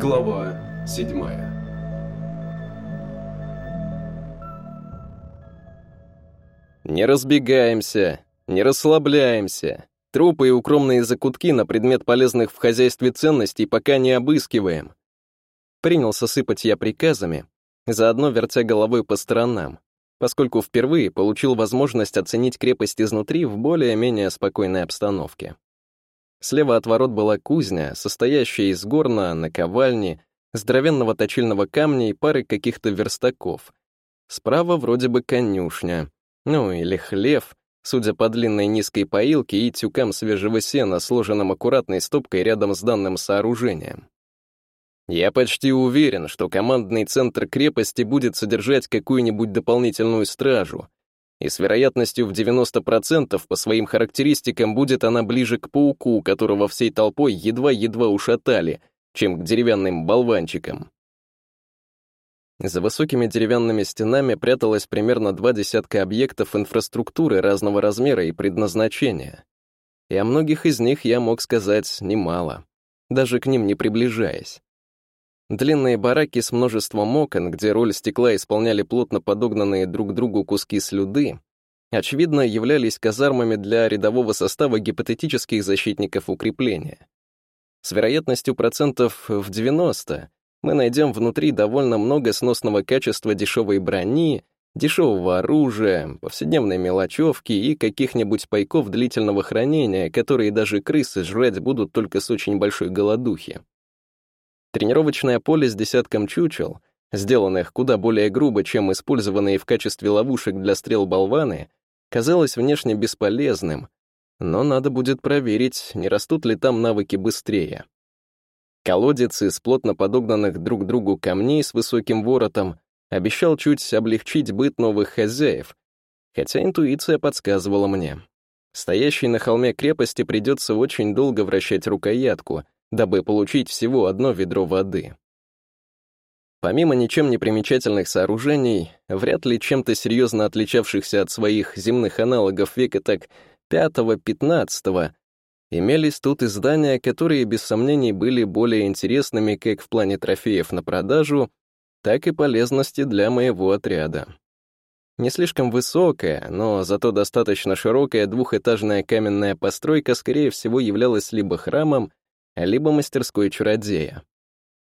Глава седьмая Не разбегаемся, не расслабляемся. Трупы и укромные закутки на предмет полезных в хозяйстве ценностей пока не обыскиваем. Принялся сыпать я приказами, заодно вертя головой по сторонам, поскольку впервые получил возможность оценить крепость изнутри в более-менее спокойной обстановке. Слева от ворот была кузня, состоящая из горна, наковальни, здоровенного точильного камня и пары каких-то верстаков. Справа вроде бы конюшня, ну или хлев, судя по длинной низкой поилке и тюкам свежего сена, сложенным аккуратной стопкой рядом с данным сооружением. Я почти уверен, что командный центр крепости будет содержать какую-нибудь дополнительную стражу, и с вероятностью в 90% по своим характеристикам будет она ближе к пауку, которого всей толпой едва-едва ушатали, чем к деревянным болванчикам. За высокими деревянными стенами пряталось примерно два десятка объектов инфраструктуры разного размера и предназначения. И о многих из них я мог сказать немало, даже к ним не приближаясь. Длинные бараки с множеством окон, где роль стекла исполняли плотно подогнанные друг к другу куски слюды, очевидно, являлись казармами для рядового состава гипотетических защитников укрепления. С вероятностью процентов в 90 мы найдем внутри довольно много сносного качества дешевой брони, дешевого оружия, повседневной мелочевки и каких-нибудь пайков длительного хранения, которые даже крысы жрать будут только с очень большой голодухи. Тренировочное поле с десятком чучел, сделанных куда более грубо, чем использованные в качестве ловушек для стрел болваны, казалось внешне бесполезным, но надо будет проверить, не растут ли там навыки быстрее. Колодец из плотно подогнанных друг к другу камней с высоким воротом обещал чуть облегчить быт новых хозяев, хотя интуиция подсказывала мне. Стоящей на холме крепости придется очень долго вращать рукоятку — дабы получить всего одно ведро воды. Помимо ничем не примечательных сооружений, вряд ли чем-то серьезно отличавшихся от своих земных аналогов века так пятого-пятнадцатого, имелись тут и здания, которые без сомнений были более интересными как в плане трофеев на продажу, так и полезности для моего отряда. Не слишком высокая, но зато достаточно широкая двухэтажная каменная постройка, скорее всего, являлась либо храмом, либо мастерской чародея.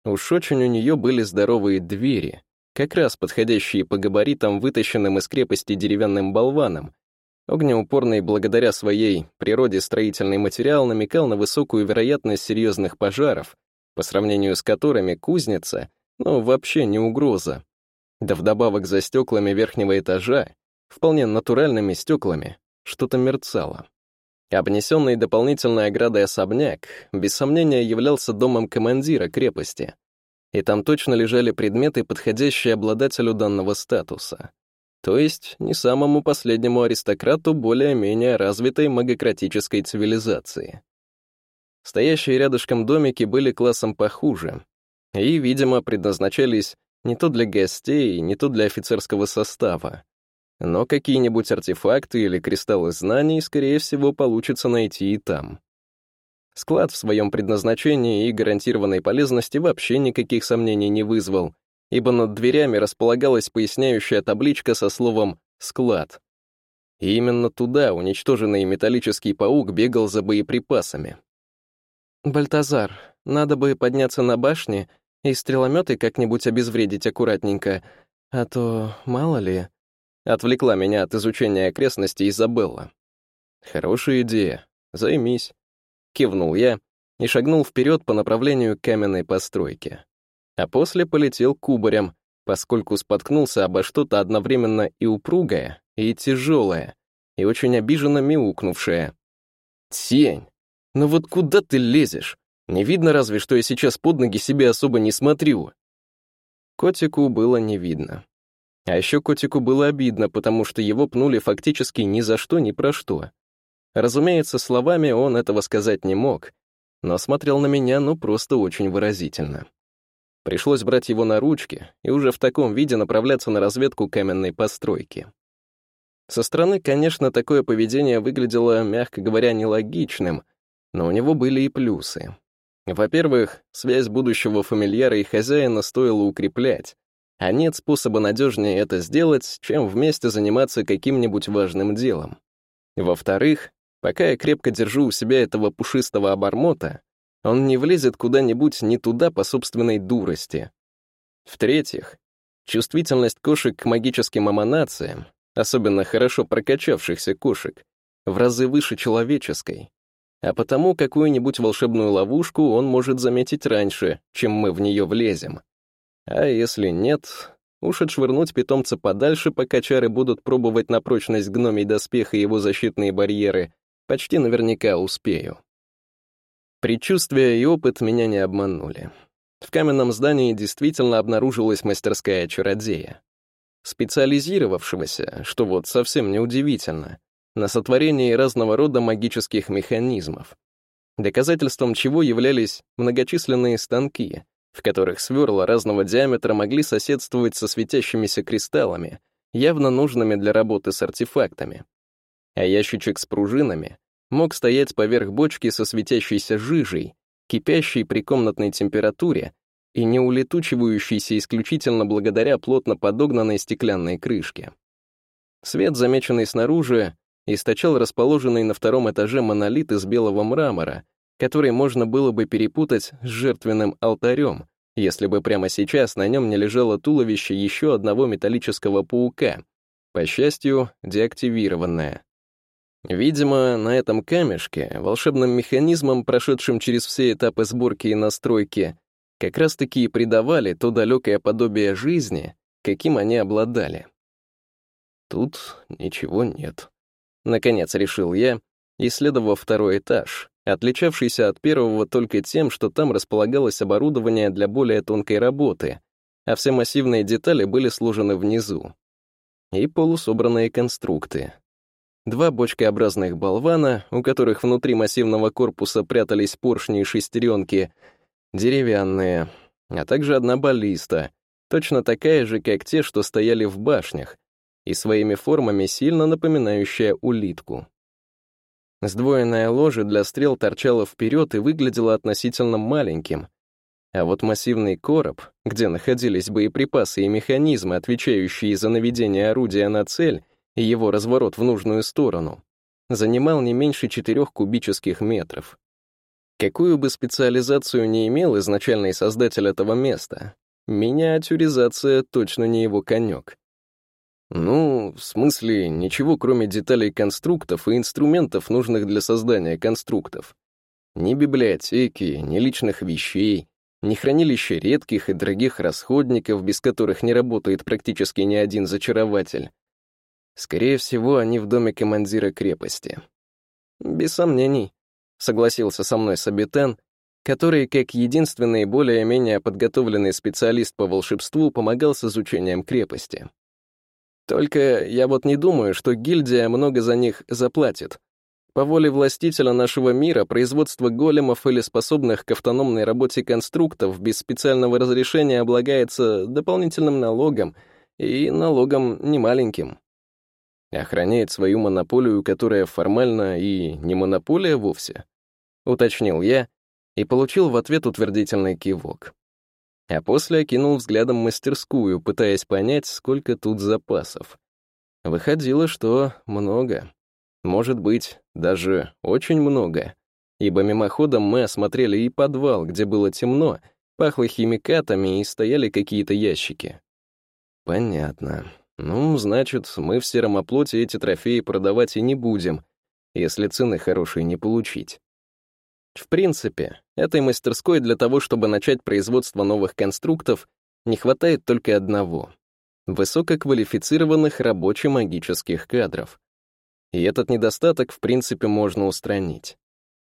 Уж очень у нее были здоровые двери, как раз подходящие по габаритам, вытащенным из крепости деревянным болваном. Огнеупорный благодаря своей природе строительный материал намекал на высокую вероятность серьезных пожаров, по сравнению с которыми кузница, ну, вообще не угроза. Да вдобавок за стеклами верхнего этажа, вполне натуральными стеклами, что-то мерцало. Обнесенный дополнительной оградой особняк, без сомнения, являлся домом командира крепости, и там точно лежали предметы, подходящие обладателю данного статуса, то есть не самому последнему аристократу более-менее развитой магократической цивилизации. Стоящие рядышком домики были классом похуже. И, видимо, предназначались не то для гостей, не то для офицерского состава, но какие-нибудь артефакты или кристаллы знаний, скорее всего, получится найти и там. Склад в своем предназначении и гарантированной полезности вообще никаких сомнений не вызвал, ибо над дверями располагалась поясняющая табличка со словом «склад». И именно туда уничтоженный металлический паук бегал за боеприпасами. «Бальтазар, надо бы подняться на башне и стрелометы как-нибудь обезвредить аккуратненько, а то, мало ли...» Отвлекла меня от изучения окрестностей Изабелла. «Хорошая идея. Займись». Кивнул я и шагнул вперед по направлению каменной постройке. А после полетел кубарем, поскольку споткнулся обо что-то одновременно и упругое, и тяжелое, и очень обиженно мяукнувшее. «Тень! Ну вот куда ты лезешь? Не видно разве, что я сейчас под ноги себе особо не смотрю?» Котику было не видно. А еще котику было обидно, потому что его пнули фактически ни за что, ни про что. Разумеется, словами он этого сказать не мог, но смотрел на меня, ну, просто очень выразительно. Пришлось брать его на ручки и уже в таком виде направляться на разведку каменной постройки. Со стороны, конечно, такое поведение выглядело, мягко говоря, нелогичным, но у него были и плюсы. Во-первых, связь будущего фамильяра и хозяина стоило укреплять, а нет способа надежнее это сделать, чем вместе заниматься каким-нибудь важным делом. Во-вторых, пока я крепко держу у себя этого пушистого обормота, он не влезет куда-нибудь не туда по собственной дурости. В-третьих, чувствительность кошек к магическим эманациям, особенно хорошо прокачавшихся кошек, в разы выше человеческой, а потому какую-нибудь волшебную ловушку он может заметить раньше, чем мы в нее влезем. А если нет, уж отшвырнуть питомца подальше, пока чары будут пробовать на прочность гномий доспеха и его защитные барьеры, почти наверняка успею. Предчувствия и опыт меня не обманули. В каменном здании действительно обнаружилась мастерская чародея. Специализировавшегося, что вот совсем неудивительно, на сотворении разного рода магических механизмов, доказательством чего являлись многочисленные станки, в которых сверла разного диаметра могли соседствовать со светящимися кристаллами, явно нужными для работы с артефактами. А ящичек с пружинами мог стоять поверх бочки со светящейся жижей, кипящей при комнатной температуре и не улетучивающейся исключительно благодаря плотно подогнанной стеклянной крышке. Свет, замеченный снаружи, источал расположенный на втором этаже монолит из белого мрамора, который можно было бы перепутать с жертвенным алтарем, если бы прямо сейчас на нем не лежало туловище еще одного металлического паука, по счастью, деактивированное. Видимо, на этом камешке, волшебным механизмом, прошедшим через все этапы сборки и настройки, как раз-таки и придавали то далекое подобие жизни, каким они обладали. Тут ничего нет. Наконец решил я, исследовав второй этаж, отличавшийся от первого только тем, что там располагалось оборудование для более тонкой работы, а все массивные детали были сложены внизу. И полусобранные конструкты. Два бочкообразных болвана, у которых внутри массивного корпуса прятались поршни и шестеренки, деревянные, а также одна баллиста, точно такая же, как те, что стояли в башнях, и своими формами сильно напоминающая улитку. Сдвоенное ложе для стрел торчало вперед и выглядело относительно маленьким, а вот массивный короб, где находились боеприпасы и механизмы, отвечающие за наведение орудия на цель и его разворот в нужную сторону, занимал не меньше четырех кубических метров. Какую бы специализацию не имел изначальный создатель этого места, миниатюризация точно не его конек. Ну, в смысле, ничего кроме деталей конструктов и инструментов, нужных для создания конструктов. Ни библиотеки, ни личных вещей, ни хранилища редких и дорогих расходников, без которых не работает практически ни один зачарователь. Скорее всего, они в доме командира крепости. Без сомнений, согласился со мной Сабитен, который, как единственный более-менее подготовленный специалист по волшебству, помогал с изучением крепости. Только я вот не думаю, что гильдия много за них заплатит. По воле властителя нашего мира производство големов или способных к автономной работе конструктов без специального разрешения облагается дополнительным налогом, и налогом немаленьким. Охраняет свою монополию, которая формально и не монополия вовсе, уточнил я и получил в ответ утвердительный кивок а после окинул взглядом мастерскую, пытаясь понять, сколько тут запасов. Выходило, что много. Может быть, даже очень много. Ибо мимоходом мы осмотрели и подвал, где было темно, пахло химикатами и стояли какие-то ящики. Понятно. Ну, значит, мы в сером оплоте эти трофеи продавать и не будем, если цены хорошие не получить. В принципе, этой мастерской для того, чтобы начать производство новых конструктов, не хватает только одного — высококвалифицированных рабоче-магических кадров. И этот недостаток, в принципе, можно устранить.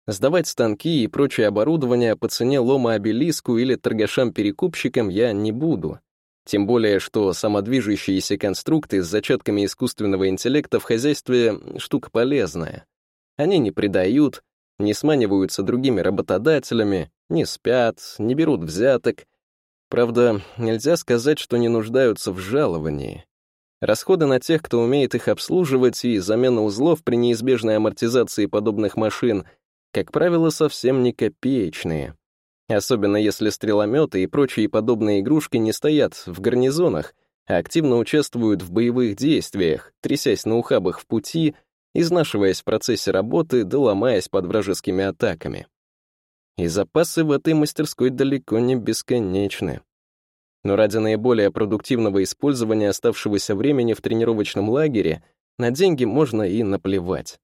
Сдавать станки и прочее оборудование по цене лома обелиску или торгашам-перекупщикам я не буду. Тем более, что самодвижущиеся конструкты с зачатками искусственного интеллекта в хозяйстве — штука полезная. Они не предают, не сманиваются другими работодателями, не спят, не берут взяток. Правда, нельзя сказать, что не нуждаются в жаловании. Расходы на тех, кто умеет их обслуживать, и замена узлов при неизбежной амортизации подобных машин, как правило, совсем не копеечные. Особенно если стрелометы и прочие подобные игрушки не стоят в гарнизонах, а активно участвуют в боевых действиях, трясясь на ухабах в пути, изнашиваясь в процессе работы да ломаясь под вражескими атаками. И запасы в этой мастерской далеко не бесконечны. Но ради наиболее продуктивного использования оставшегося времени в тренировочном лагере на деньги можно и наплевать.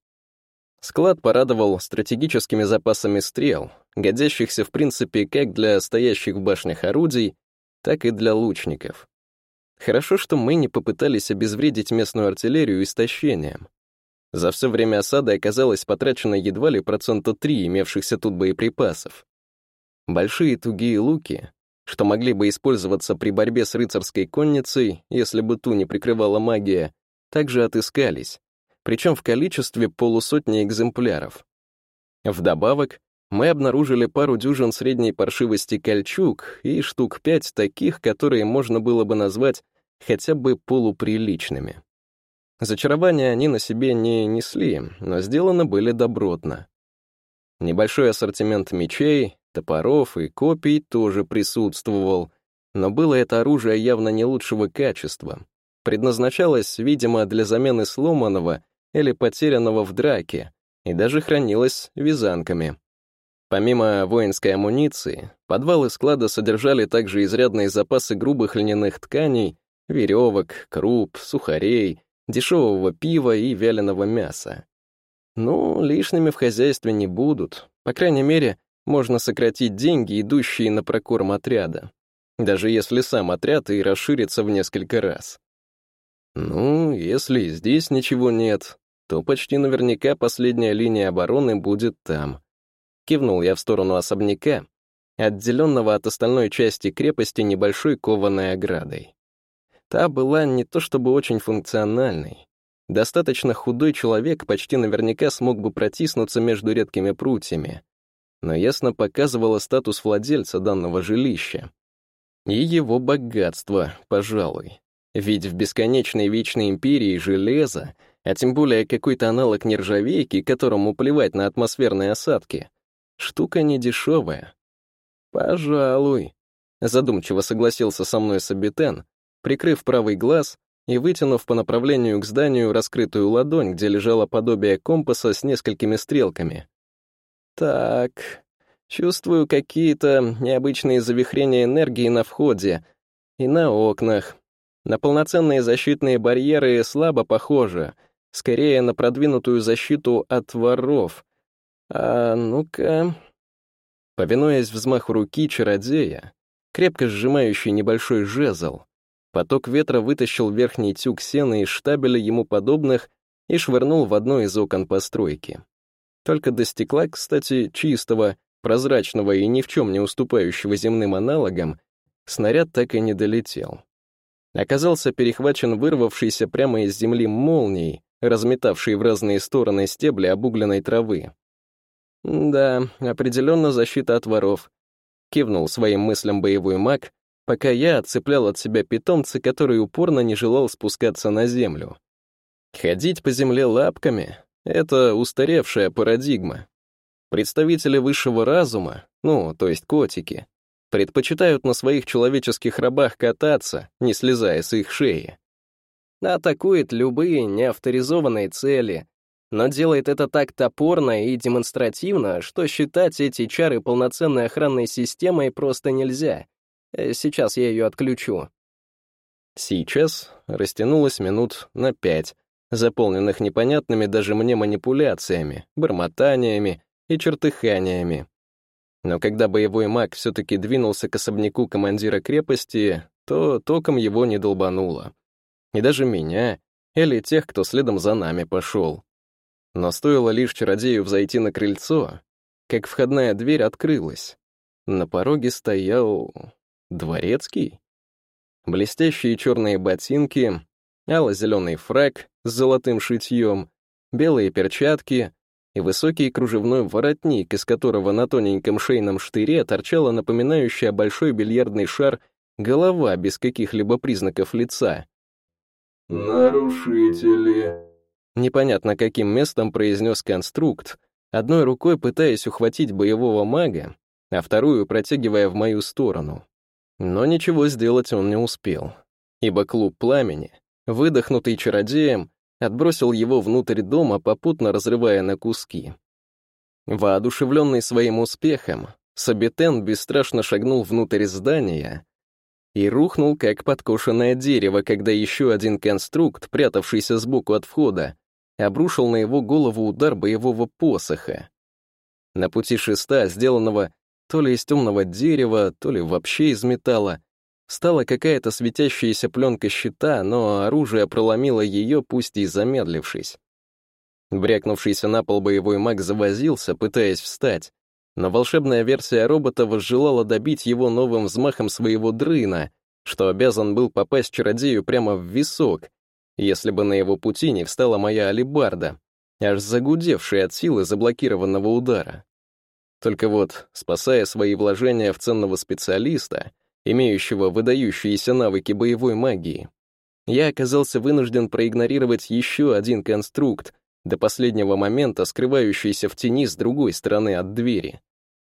Склад порадовал стратегическими запасами стрел, годящихся в принципе как для стоящих в башнях орудий, так и для лучников. Хорошо, что мы не попытались обезвредить местную артиллерию истощением. За все время осады оказалось потрачено едва ли процента три имевшихся тут боеприпасов. Большие тугие луки, что могли бы использоваться при борьбе с рыцарской конницей, если бы ту не прикрывала магия, также отыскались, причем в количестве полусотни экземпляров. Вдобавок, мы обнаружили пару дюжин средней паршивости кольчуг и штук пять таких, которые можно было бы назвать хотя бы полуприличными. Зачарования они на себе не несли, но сделаны были добротно. Небольшой ассортимент мечей, топоров и копий тоже присутствовал, но было это оружие явно не лучшего качества. Предназначалось, видимо, для замены сломанного или потерянного в драке, и даже хранилось вязанками. Помимо воинской амуниции, подвалы склада содержали также изрядные запасы грубых льняных тканей, веревок, круп, сухарей, дешевого пива и вяленого мяса. Ну, лишними в хозяйстве не будут. По крайней мере, можно сократить деньги, идущие на прокорм отряда. Даже если сам отряд и расширится в несколько раз. Ну, если здесь ничего нет, то почти наверняка последняя линия обороны будет там. Кивнул я в сторону особняка, отделенного от остальной части крепости небольшой кованой оградой. Та была не то чтобы очень функциональной. Достаточно худой человек почти наверняка смог бы протиснуться между редкими прутьями, но ясно показывала статус владельца данного жилища. И его богатство, пожалуй. Ведь в бесконечной вечной империи железо, а тем более какой-то аналог нержавейки, которому плевать на атмосферные осадки, Штука не дешевая. Пожалуй. Задумчиво согласился со мной Сабитен, прикрыв правый глаз и вытянув по направлению к зданию раскрытую ладонь, где лежало подобие компаса с несколькими стрелками. Так, чувствую какие-то необычные завихрения энергии на входе и на окнах. На полноценные защитные барьеры слабо похоже, скорее на продвинутую защиту от воров — а ну-ка... Повинуясь взмаху руки чародея, крепко сжимающий небольшой жезл, поток ветра вытащил верхний тюк сена из штабеля ему подобных и швырнул в одно из окон постройки. Только до стекла, кстати, чистого, прозрачного и ни в чем не уступающего земным аналогам, снаряд так и не долетел. Оказался перехвачен вырвавшийся прямо из земли молнией, разметавший в разные стороны стебли обугленной травы. «Да, определенно защита от воров», — кивнул своим мыслям боевой маг, пока я отцеплял от себя питомца, который упорно не желал спускаться на землю. Ходить по земле лапками — это устаревшая парадигма. Представители высшего разума, ну, то есть котики, предпочитают на своих человеческих рабах кататься, не слезая с их шеи. Атакует любые неавторизованные цели, но делает это так топорно и демонстративно, что считать эти чары полноценной охранной системой просто нельзя. Э, сейчас я ее отключу. Сейчас растянулось минут на пять, заполненных непонятными даже мне манипуляциями, бормотаниями и чертыханиями. Но когда боевой маг все-таки двинулся к особняку командира крепости, то током его не долбануло. И даже меня, или тех, кто следом за нами пошел. Но стоило лишь чародею взойти на крыльцо, как входная дверь открылась. На пороге стоял... дворецкий? Блестящие черные ботинки, ало-зеленый фраг с золотым шитьем, белые перчатки и высокий кружевной воротник, из которого на тоненьком шейном штыре торчала напоминающая большой бильярдный шар голова без каких-либо признаков лица. «Нарушители», Непонятно каким местом произнес конструкт, одной рукой пытаясь ухватить боевого мага, а вторую протягивая в мою сторону. Но ничего сделать он не успел, ибо клуб пламени, выдохнутый чародеем, отбросил его внутрь дома, попутно разрывая на куски. Воодушевленный своим успехом, Сабитен бесстрашно шагнул внутрь здания и рухнул, как подкошенное дерево, когда еще один конструкт, прятавшийся сбоку от входа, обрушил на его голову удар боевого посоха. На пути шеста, сделанного то ли из темного дерева, то ли вообще из металла, стала какая-то светящаяся пленка щита, но оружие проломило ее, пусть и замедлившись. Брякнувшийся на пол боевой маг завозился, пытаясь встать, но волшебная версия робота возжелала добить его новым взмахом своего дрына, что обязан был попасть чародею прямо в висок, если бы на его пути не встала моя алибарда, аж загудевшая от силы заблокированного удара. Только вот, спасая свои вложения в ценного специалиста, имеющего выдающиеся навыки боевой магии, я оказался вынужден проигнорировать еще один конструкт, до последнего момента скрывающийся в тени с другой стороны от двери.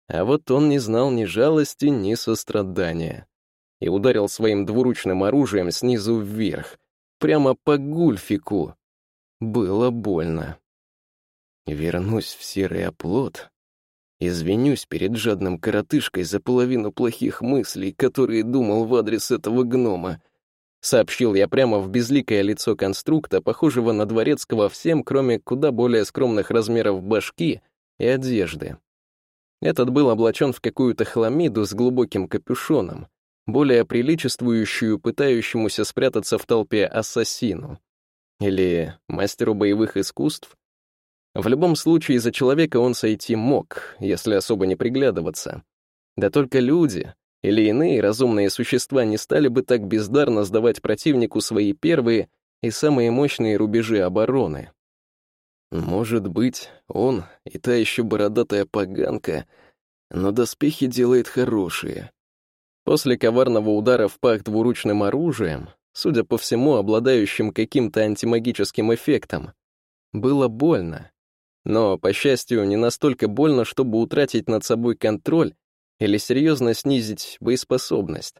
А вот он не знал ни жалости, ни сострадания. И ударил своим двуручным оружием снизу вверх, прямо по гульфику. Было больно. Вернусь в серый оплот, извинюсь перед жадным коротышкой за половину плохих мыслей, которые думал в адрес этого гнома, Сообщил я прямо в безликое лицо конструкта, похожего на дворецкого всем, кроме куда более скромных размеров башки и одежды. Этот был облачен в какую-то хламиду с глубоким капюшоном, более приличествующую пытающемуся спрятаться в толпе ассасину. Или мастеру боевых искусств. В любом случае, за человека он сойти мог, если особо не приглядываться. Да только люди, или иные разумные существа не стали бы так бездарно сдавать противнику свои первые и самые мощные рубежи обороны. Может быть, он и та еще бородатая поганка, но доспехи делает хорошие. После коварного удара в пах двуручным оружием, судя по всему, обладающим каким-то антимагическим эффектом, было больно. Но, по счастью, не настолько больно, чтобы утратить над собой контроль или серьезно снизить боеспособность.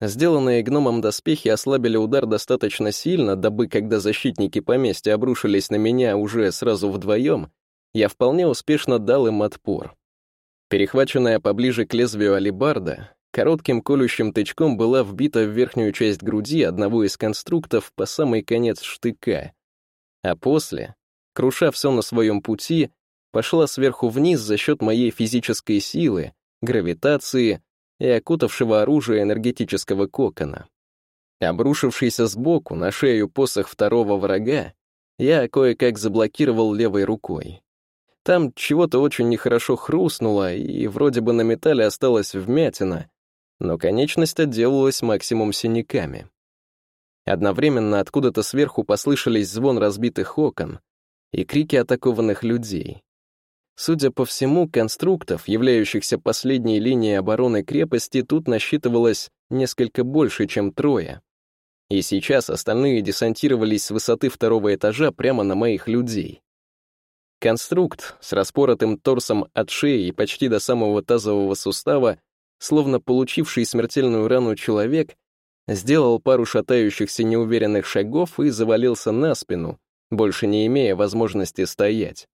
Сделанные гномом доспехи ослабили удар достаточно сильно, дабы, когда защитники поместья обрушились на меня уже сразу вдвоем, я вполне успешно дал им отпор. Перехваченная поближе к лезвию алибарда, коротким колющим тычком была вбита в верхнюю часть груди одного из конструктов по самый конец штыка, а после, круша все на своем пути, пошла сверху вниз за счет моей физической силы, гравитации и окутавшего оружие энергетического кокона. Обрушившийся сбоку на шею посох второго врага, я кое-как заблокировал левой рукой. Там чего-то очень нехорошо хрустнуло, и вроде бы на металле осталась вмятина, но конечность отделалась максимум синяками. Одновременно откуда-то сверху послышались звон разбитых окон и крики атакованных людей. Судя по всему, конструктов, являющихся последней линией обороны крепости, тут насчитывалось несколько больше, чем трое. И сейчас остальные десантировались с высоты второго этажа прямо на моих людей. Конструкт с распоротым торсом от шеи и почти до самого тазового сустава, словно получивший смертельную рану человек, сделал пару шатающихся неуверенных шагов и завалился на спину, больше не имея возможности стоять.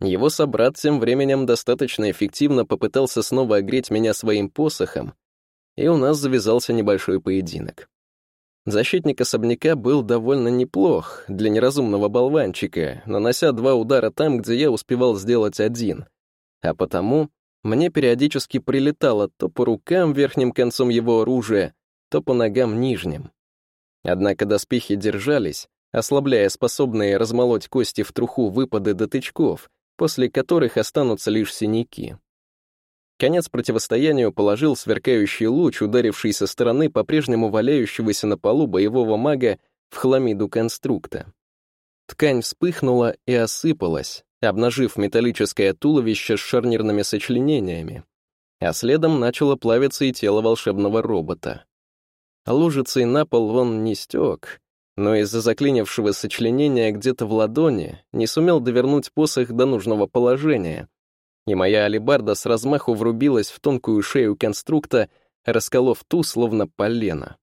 Его собрат тем временем достаточно эффективно попытался снова огреть меня своим посохом, и у нас завязался небольшой поединок. Защитник особняка был довольно неплох для неразумного болванчика, нанося два удара там, где я успевал сделать один. А потому мне периодически прилетало то по рукам верхним концом его оружия, то по ногам нижним. Однако доспехи держались, ослабляя способные размолоть кости в труху выпады до тычков, после которых останутся лишь синяки. Конец противостоянию положил сверкающий луч, ударивший со стороны по-прежнему валяющегося на полу боевого мага в хламиду конструкта. Ткань вспыхнула и осыпалась, обнажив металлическое туловище с шарнирными сочленениями, а следом начало плавиться и тело волшебного робота. Лужицей на пол он не стек, но из-за заклинившего сочленения где-то в ладони не сумел довернуть посох до нужного положения, и моя алебарда с размаху врубилась в тонкую шею конструкта, расколов ту, словно полено.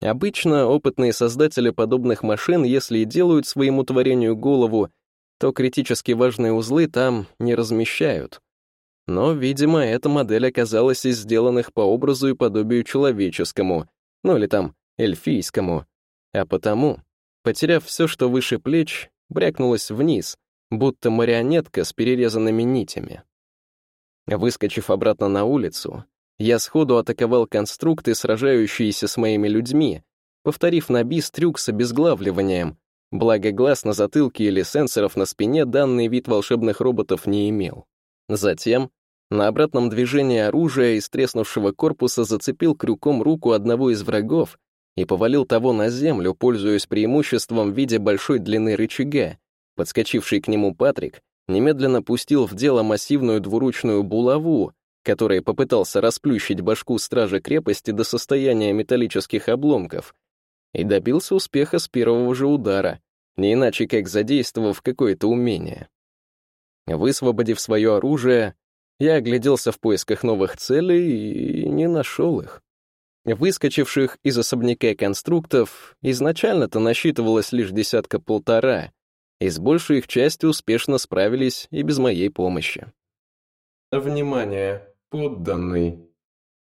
Обычно опытные создатели подобных машин, если и делают своему творению голову, то критически важные узлы там не размещают. Но, видимо, эта модель оказалась из сделанных по образу и подобию человеческому, ну или там эльфийскому, а потому, потеряв все, что выше плеч, брякнулась вниз, будто марионетка с перерезанными нитями. Выскочив обратно на улицу, я сходу атаковал конструкты, сражающиеся с моими людьми, повторив на бис трюк с обезглавливанием, благо глаз на затылке или сенсоров на спине данный вид волшебных роботов не имел. Затем, на обратном движении оружия из треснувшего корпуса зацепил крюком руку одного из врагов и повалил того на землю, пользуясь преимуществом в виде большой длины рычага. Подскочивший к нему Патрик немедленно пустил в дело массивную двуручную булаву, который попытался расплющить башку стража крепости до состояния металлических обломков, и добился успеха с первого же удара, не иначе как задействовав какое-то умение. Высвободив свое оружие, я огляделся в поисках новых целей и не нашел их. Выскочивших из особняка конструктов изначально-то насчитывалось лишь десятка-полтора, и с большей их частью успешно справились и без моей помощи. Внимание! Подданный.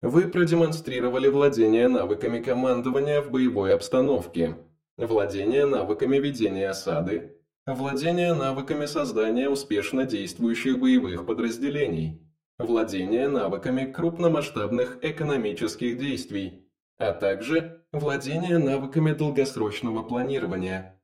Вы продемонстрировали владение навыками командования в боевой обстановке, владение навыками ведения осады, владение навыками создания успешно действующих боевых подразделений, владение навыками крупномасштабных экономических действий, а также владение навыками долгосрочного планирования.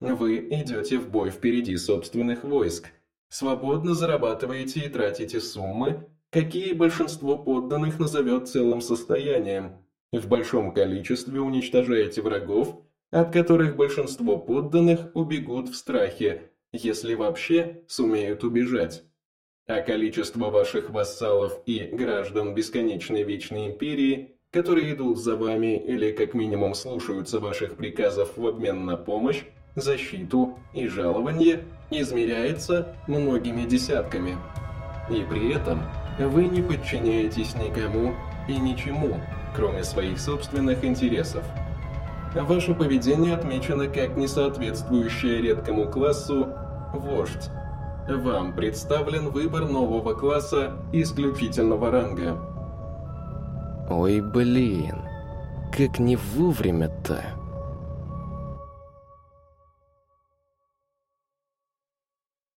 Вы идете в бой впереди собственных войск, свободно зарабатываете и тратите суммы, какие большинство подданных назовет целым состоянием. В большом количестве уничтожаете врагов, от которых большинство подданных убегут в страхе, если вообще сумеют убежать. А количество ваших вассалов и граждан Бесконечной Вечной Империи, которые идут за вами или как минимум слушаются ваших приказов в обмен на помощь, защиту и жалование, измеряется многими десятками. И при этом вы не подчиняетесь никому и ничему, кроме своих собственных интересов. Ваше поведение отмечено как несоответствующее редкому классу «Вождь». Вам представлен выбор нового класса исключительного ранга. Ой, блин, как не вовремя-то.